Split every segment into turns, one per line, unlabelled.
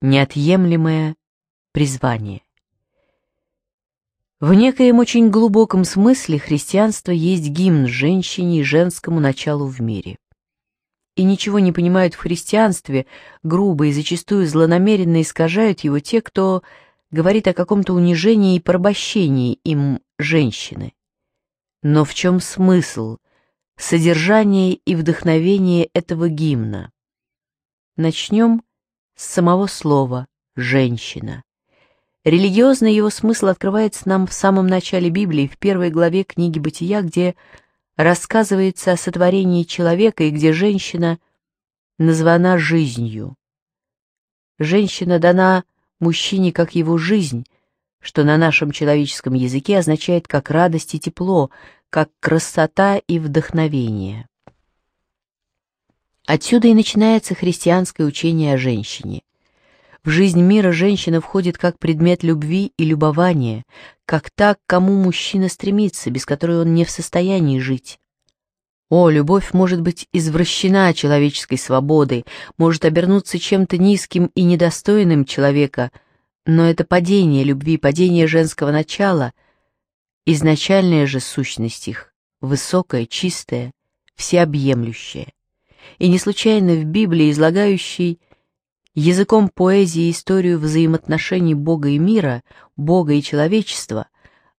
неотъемлемое призвание. В некоем очень глубоком смысле христианство есть гимн женщине и женскому началу в мире. И ничего не понимают в христианстве, грубо и зачастую злонамеренно искажают его те, кто говорит о каком-то унижении и порабощении им женщины. Но в чем смысл, содержание и вдохновение этого гимна? Начнем с самого слова «женщина». Религиозный его смысл открывается нам в самом начале Библии, в первой главе книги «Бытия», где рассказывается о сотворении человека и где женщина названа жизнью. Женщина дана мужчине как его жизнь, что на нашем человеческом языке означает как радость и тепло, как красота и вдохновение. Отсюда и начинается христианское учение о женщине. В жизнь мира женщина входит как предмет любви и любования, как та, к кому мужчина стремится, без которой он не в состоянии жить. О, любовь может быть извращена человеческой свободой, может обернуться чем-то низким и недостойным человека, но это падение любви, падение женского начала, изначальная же сущность их, высокая, чистая, всеобъемлющая и не случайно в Библии, излагающей языком поэзии историю взаимоотношений Бога и мира, Бога и человечества,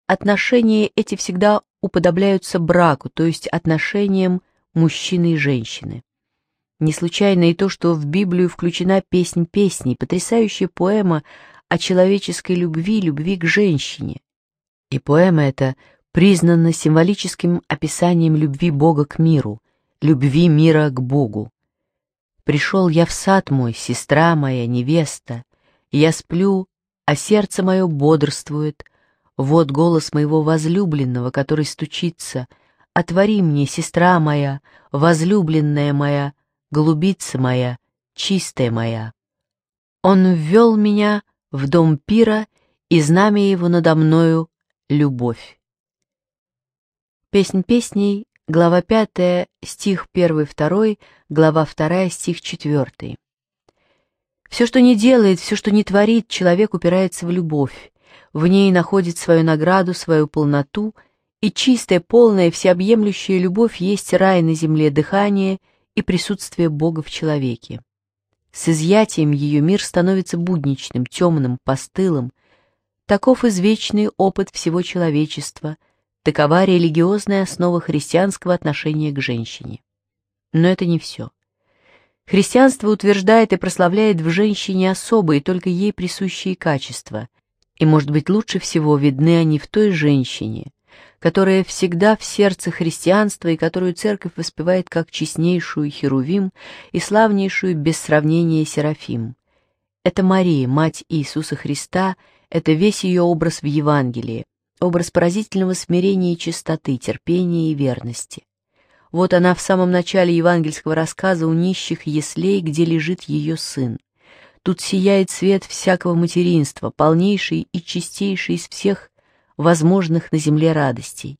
отношения эти всегда уподобляются браку, то есть отношениям мужчины и женщины. Не случайно и то, что в Библию включена «Песнь песней», потрясающая поэма о человеческой любви, любви к женщине. И поэма эта признана символическим описанием любви Бога к миру – любви мира к Богу. Пришел я в сад мой, сестра моя, невеста, я сплю, а сердце мое бодрствует. Вот голос моего возлюбленного, который стучится. Отвори мне, сестра моя, возлюбленная моя, голубица моя, чистая моя. Он ввел меня в дом пира, и знамя его надо мною — любовь. Песнь песней глава 5, стих 1-2, глава 2, стих 4. Все, что не делает, все, что не творит, человек упирается в любовь, в ней находит свою награду, свою полноту, и чистая, полная, всеобъемлющая любовь есть рай на земле дыхание и присутствие Бога в человеке. С изъятием ее мир становится будничным, темным, постылым. Таков извечный опыт всего человечества — Такова религиозная основа христианского отношения к женщине. Но это не все. Христианство утверждает и прославляет в женщине особые, только ей присущие качества, и, может быть, лучше всего видны они в той женщине, которая всегда в сердце христианства и которую церковь воспевает как честнейшую Херувим и славнейшую без сравнения Серафим. Это Мария, мать Иисуса Христа, это весь ее образ в Евангелии, образ поразительного смирения и чистоты, терпения и верности. Вот она в самом начале евангельского рассказа у нищих яслей, где лежит ее сын. Тут сияет свет всякого материнства, полнейший и чистейший из всех возможных на земле радостей.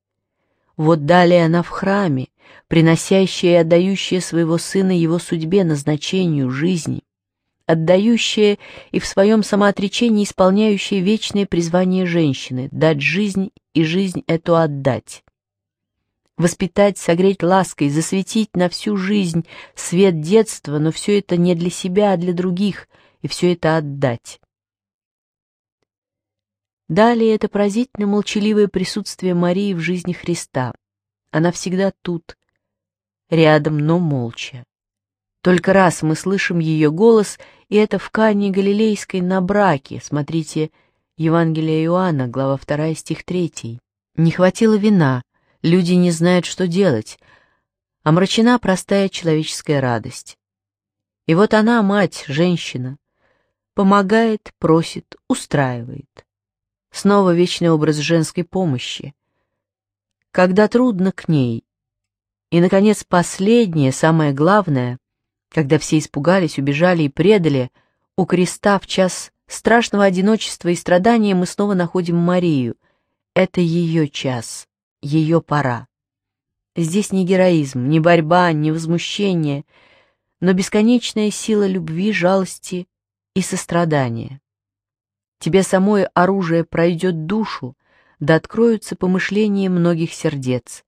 Вот далее она в храме, приносящая и отдающая своего сына его судьбе, назначению, жизни отдающая и в своем самоотречении исполняющая вечное призвание женщины — дать жизнь и жизнь эту отдать. Воспитать, согреть лаской, засветить на всю жизнь свет детства, но все это не для себя, а для других, и все это отдать. Далее это поразительно молчаливое присутствие Марии в жизни Христа. Она всегда тут, рядом, но молча. Только раз мы слышим ее голос, и это в Кане Галилейской на браке. Смотрите, Евангелие Иоанна, глава 2, стих 3. Не хватило вина, люди не знают, что делать. Омрачена простая человеческая радость. И вот она, мать, женщина, помогает, просит, устраивает. Снова вечный образ женской помощи. Когда трудно к ней. И, наконец, последнее, самое главное, когда все испугались, убежали и предали, у креста в час страшного одиночества и страдания мы снова находим Марию. Это ее час, ее пора. Здесь не героизм, не борьба, не возмущение, но бесконечная сила любви, жалости и сострадания. Тебе самое оружие пройдет душу, да откроются помышления многих сердец.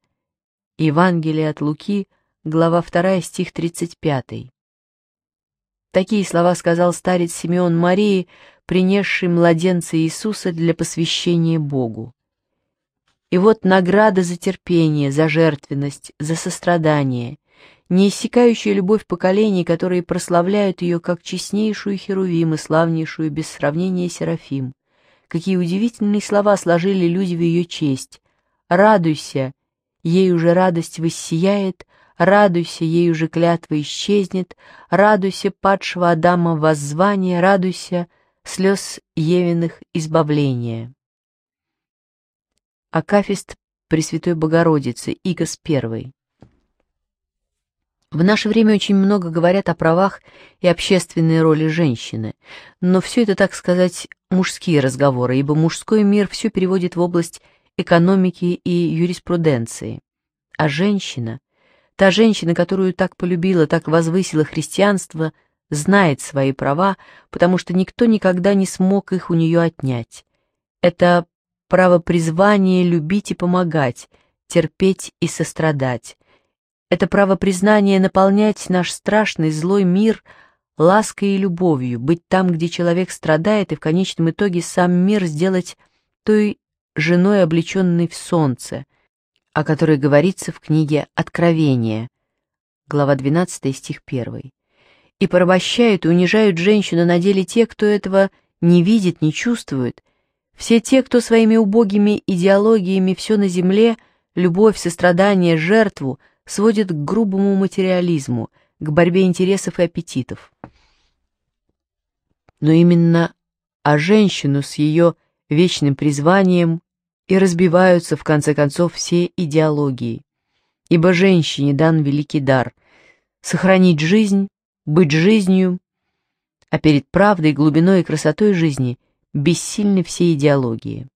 Евангелие от Луки, глава 2, стих 35. Такие слова сказал старец Симеон Марии, принесший младенца Иисуса для посвящения Богу. И вот награда за терпение, за жертвенность, за сострадание, неиссякающая любовь поколений, которые прославляют ее как честнейшую Херувим и славнейшую без сравнения Серафим. Какие удивительные слова сложили люди в ее честь. «Радуйся, ей уже радость воссияет, — радуйся, ей уже клятва исчезнет, радуйся падшего Адама воззвания, радуйся слез Евиных избавления. Акафист Пресвятой Богородицы, Игос I. В наше время очень много говорят о правах и общественной роли женщины, но все это, так сказать, мужские разговоры, ибо мужской мир все переводит в область экономики и юриспруденции. А женщина — Та женщина, которую так полюбила, так возвысила христианство, знает свои права, потому что никто никогда не смог их у нее отнять. Это право призвания любить и помогать, терпеть и сострадать. Это право признания наполнять наш страшный злой мир лаской и любовью, быть там, где человек страдает, и в конечном итоге сам мир сделать той женой, облеченной в солнце — о которой говорится в книге «Откровение», глава 12, стих 1. И порабощают и унижают женщину на деле те, кто этого не видит, не чувствует, все те, кто своими убогими идеологиями все на земле, любовь, сострадание, жертву сводит к грубому материализму, к борьбе интересов и аппетитов. Но именно о женщину с ее вечным призванием и разбиваются, в конце концов, все идеологии. Ибо женщине дан великий дар — сохранить жизнь, быть жизнью, а перед правдой, глубиной и красотой жизни бессильны все идеологии.